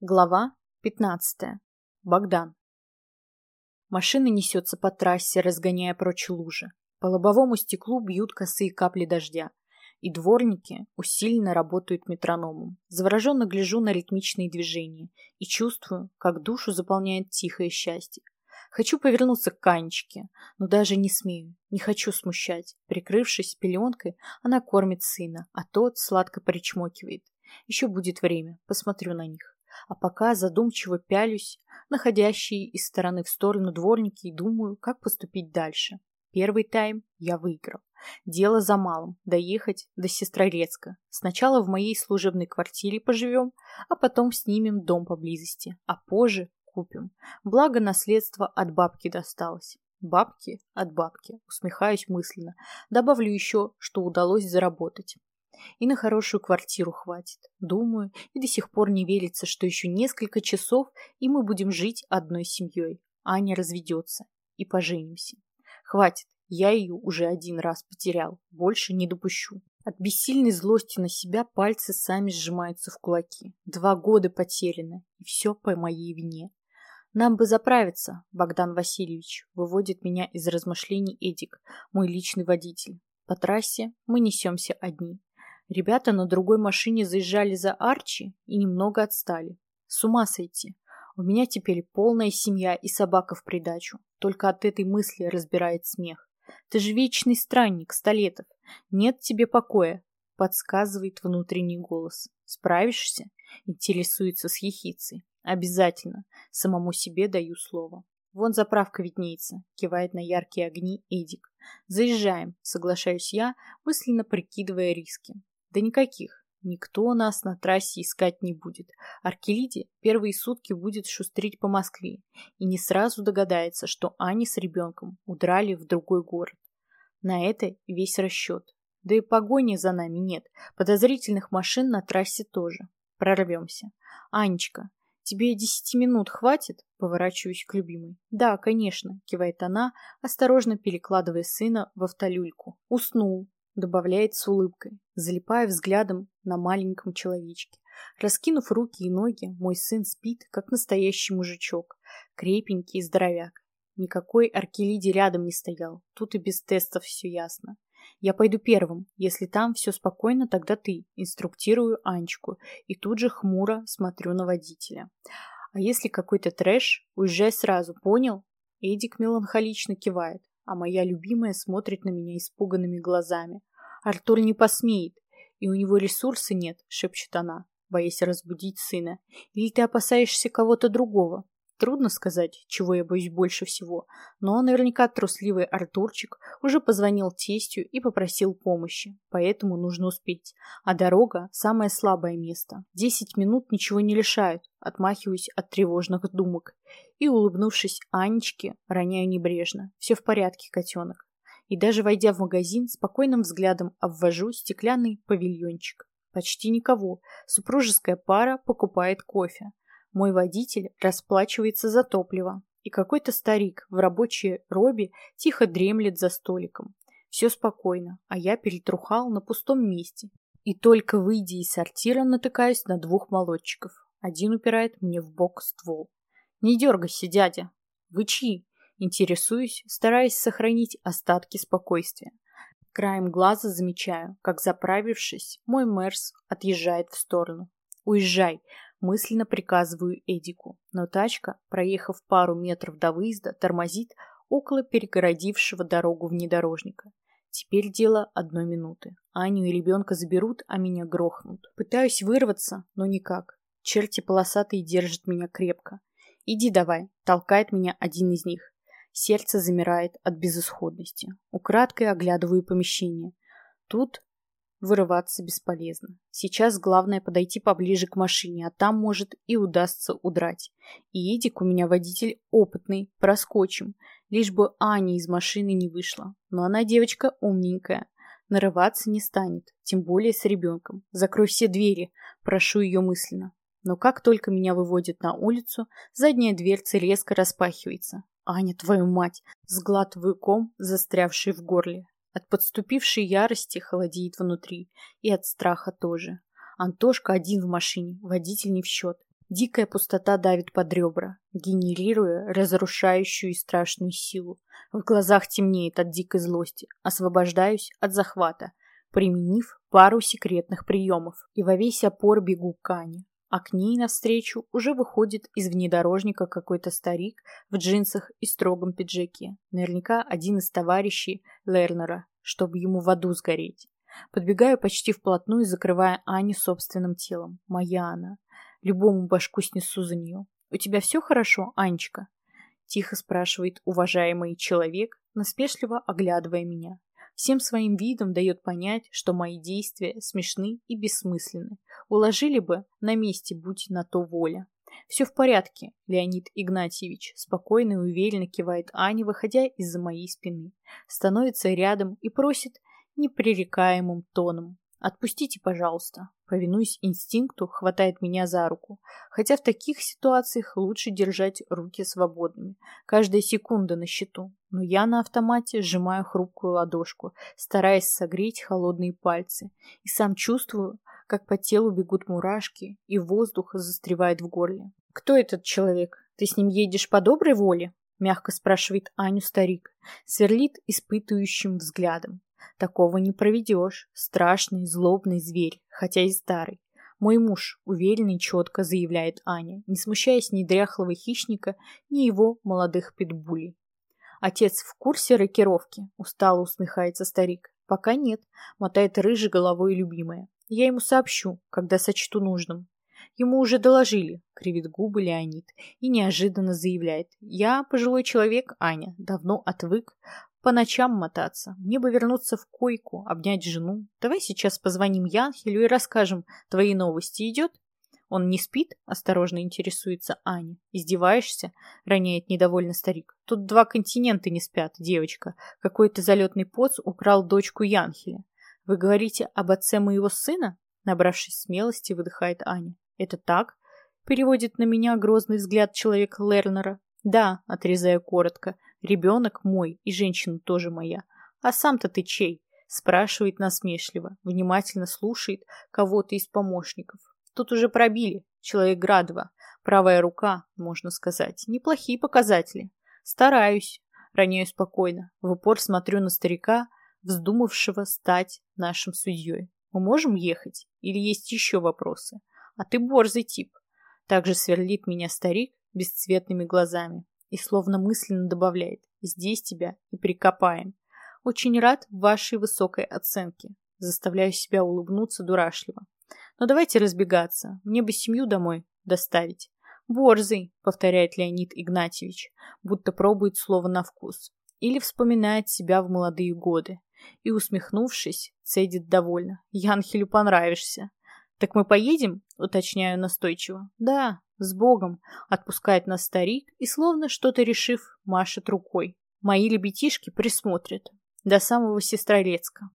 Глава 15. Богдан. Машина несется по трассе, разгоняя прочь лужи. По лобовому стеклу бьют косые капли дождя. И дворники усиленно работают метрономом. Завороженно гляжу на ритмичные движения и чувствую, как душу заполняет тихое счастье. Хочу повернуться к Канечке, но даже не смею, не хочу смущать. Прикрывшись пеленкой, она кормит сына, а тот сладко причмокивает. Еще будет время, посмотрю на них а пока задумчиво пялюсь, находящие из стороны в сторону дворники, и думаю, как поступить дальше. Первый тайм я выиграл. Дело за малым – доехать до Сестрорецка. Сначала в моей служебной квартире поживем, а потом снимем дом поблизости, а позже купим. Благо наследство от бабки досталось. Бабки от бабки, усмехаюсь мысленно. Добавлю еще, что удалось заработать. И на хорошую квартиру хватит. Думаю, и до сих пор не верится, что еще несколько часов, и мы будем жить одной семьей. Аня разведется. И поженимся. Хватит, я ее уже один раз потерял. Больше не допущу. От бессильной злости на себя пальцы сами сжимаются в кулаки. Два года потеряны, и все по моей вине. Нам бы заправиться, Богдан Васильевич, выводит меня из размышлений Эдик, мой личный водитель. По трассе мы несемся одни. Ребята на другой машине заезжали за Арчи и немного отстали. С ума сойти. У меня теперь полная семья и собака в придачу. Только от этой мысли разбирает смех. Ты же вечный странник, Столетов. Нет тебе покоя, подсказывает внутренний голос. Справишься? Интересуется с ехицей. Обязательно. Самому себе даю слово. Вон заправка виднеется, кивает на яркие огни Эдик. Заезжаем, соглашаюсь я, мысленно прикидывая риски. Да никаких. Никто нас на трассе искать не будет. Аркелиде первые сутки будет шустрить по Москве и не сразу догадается, что Аня с ребенком удрали в другой город. На это весь расчет. Да и погони за нами нет. Подозрительных машин на трассе тоже. Прорвемся. Анечка, тебе десяти минут хватит? Поворачиваюсь к любимой. Да, конечно, кивает она, осторожно перекладывая сына в автолюльку. Уснул, добавляет с улыбкой, залипая взглядом на маленьком человечке. Раскинув руки и ноги, мой сын спит, как настоящий мужичок, крепенький и здоровяк. Никакой Аркелиди рядом не стоял, тут и без тестов все ясно. Я пойду первым, если там все спокойно, тогда ты, инструктирую Анечку, и тут же хмуро смотрю на водителя. А если какой-то трэш, уезжай сразу, понял? Эдик меланхолично кивает а моя любимая смотрит на меня испуганными глазами. Артур не посмеет, и у него ресурса нет, шепчет она, боясь разбудить сына. Или ты опасаешься кого-то другого? Трудно сказать, чего я боюсь больше всего, но наверняка трусливый Артурчик уже позвонил тестю и попросил помощи, поэтому нужно успеть. А дорога – самое слабое место. Десять минут ничего не лишают, отмахиваюсь от тревожных думок. И, улыбнувшись Анечке, роняю небрежно. Все в порядке, котенок. И даже войдя в магазин, спокойным взглядом обвожу стеклянный павильончик. Почти никого. Супружеская пара покупает кофе. Мой водитель расплачивается за топливо, и какой-то старик в рабочей робе тихо дремлет за столиком. Все спокойно, а я перетрухал на пустом месте. И только выйдя из сортира, натыкаюсь на двух молодчиков. Один упирает мне в бок ствол. «Не дергайся, дядя!» «Вы чьи?» Интересуюсь, стараясь сохранить остатки спокойствия. Краем глаза замечаю, как заправившись, мой Мерс отъезжает в сторону. «Уезжай!» Мысленно приказываю Эдику, но тачка, проехав пару метров до выезда, тормозит около перегородившего дорогу внедорожника. Теперь дело одной минуты. Аню и ребенка заберут, а меня грохнут. Пытаюсь вырваться, но никак. Черти полосатые держат меня крепко. «Иди давай», — толкает меня один из них. Сердце замирает от безысходности. Украдкой оглядываю помещение. Тут Вырываться бесполезно. Сейчас главное подойти поближе к машине, а там, может, и удастся удрать. И Эдик у меня водитель опытный, проскочим. Лишь бы Аня из машины не вышла. Но она девочка умненькая. Нарываться не станет, тем более с ребенком. Закрой все двери, прошу ее мысленно. Но как только меня выводят на улицу, задняя дверца резко распахивается. «Аня, твою мать!» Сглатываю ком, застрявший в горле. От подступившей ярости холодеет внутри. И от страха тоже. Антошка один в машине, водитель не в счет. Дикая пустота давит под ребра, генерируя разрушающую и страшную силу. В глазах темнеет от дикой злости. Освобождаюсь от захвата, применив пару секретных приемов, и во весь опор бегу к Ане. А к ней навстречу уже выходит из внедорожника какой-то старик в джинсах и строгом пиджаке. Наверняка один из товарищей Лернера, чтобы ему в аду сгореть. Подбегаю почти вплотную, закрывая Аню собственным телом. Моя она. Любому башку снесу за нее. «У тебя все хорошо, Анечка?» Тихо спрашивает уважаемый человек, насмешливо оглядывая меня. Всем своим видом дает понять, что мои действия смешны и бессмысленны. Уложили бы на месте, будь на то воля. «Все в порядке, Леонид Игнатьевич», спокойно и уверенно кивает Аня, выходя из-за моей спины. Становится рядом и просит непререкаемым тоном. «Отпустите, пожалуйста». Повинуясь инстинкту, хватает меня за руку. Хотя в таких ситуациях лучше держать руки свободными. Каждая секунда на счету. Но я на автомате сжимаю хрупкую ладошку, стараясь согреть холодные пальцы. И сам чувствую, как по телу бегут мурашки, и воздух застревает в горле. «Кто этот человек? Ты с ним едешь по доброй воле?» Мягко спрашивает Аню старик. Сверлит испытывающим взглядом. Такого не проведешь. Страшный, злобный зверь, хотя и старый. Мой муж, уверенно и четко заявляет Аня, не смущаясь ни дряхлого хищника, ни его молодых питбулей. Отец в курсе рокировки? Устало усмехается старик. Пока нет, мотает рыжей головой любимая. Я ему сообщу, когда сочту нужным. Ему уже доложили, кривит губы Леонид и неожиданно заявляет. Я пожилой человек, Аня, давно отвык по ночам мотаться. Мне бы вернуться в койку, обнять жену. Давай сейчас позвоним Янхелю и расскажем, твои новости идет? Он не спит? Осторожно интересуется Аня. Издеваешься? Роняет недовольно старик. Тут два континента не спят, девочка. Какой-то залетный поц украл дочку Янхеля. Вы говорите об отце моего сына? Набравшись смелости, выдыхает Аня. Это так? Переводит на меня грозный взгляд человек Лернера. Да, отрезаю коротко. Ребенок мой и женщина тоже моя. А сам-то ты чей? Спрашивает насмешливо, внимательно слушает кого-то из помощников. Тут уже пробили. Человек Градова. Правая рука, можно сказать. Неплохие показатели. Стараюсь. Роняю спокойно. В упор смотрю на старика, вздумавшего стать нашим судьей. Мы можем ехать? Или есть еще вопросы? А ты борзый тип. Также сверлит меня старик бесцветными глазами и словно мысленно добавляет «Здесь тебя и прикопаем». Очень рад вашей высокой оценке. Заставляю себя улыбнуться дурашливо. Но давайте разбегаться. Мне бы семью домой доставить. «Борзый», — повторяет Леонид Игнатьевич, будто пробует слово на вкус. Или вспоминает себя в молодые годы. И, усмехнувшись, цедит довольно. «Янхелю понравишься». «Так мы поедем?» — уточняю настойчиво. «Да, с Богом!» — отпускает нас старик и, словно что-то решив, машет рукой. Мои ребятишки присмотрят. До самого Сестрорецка.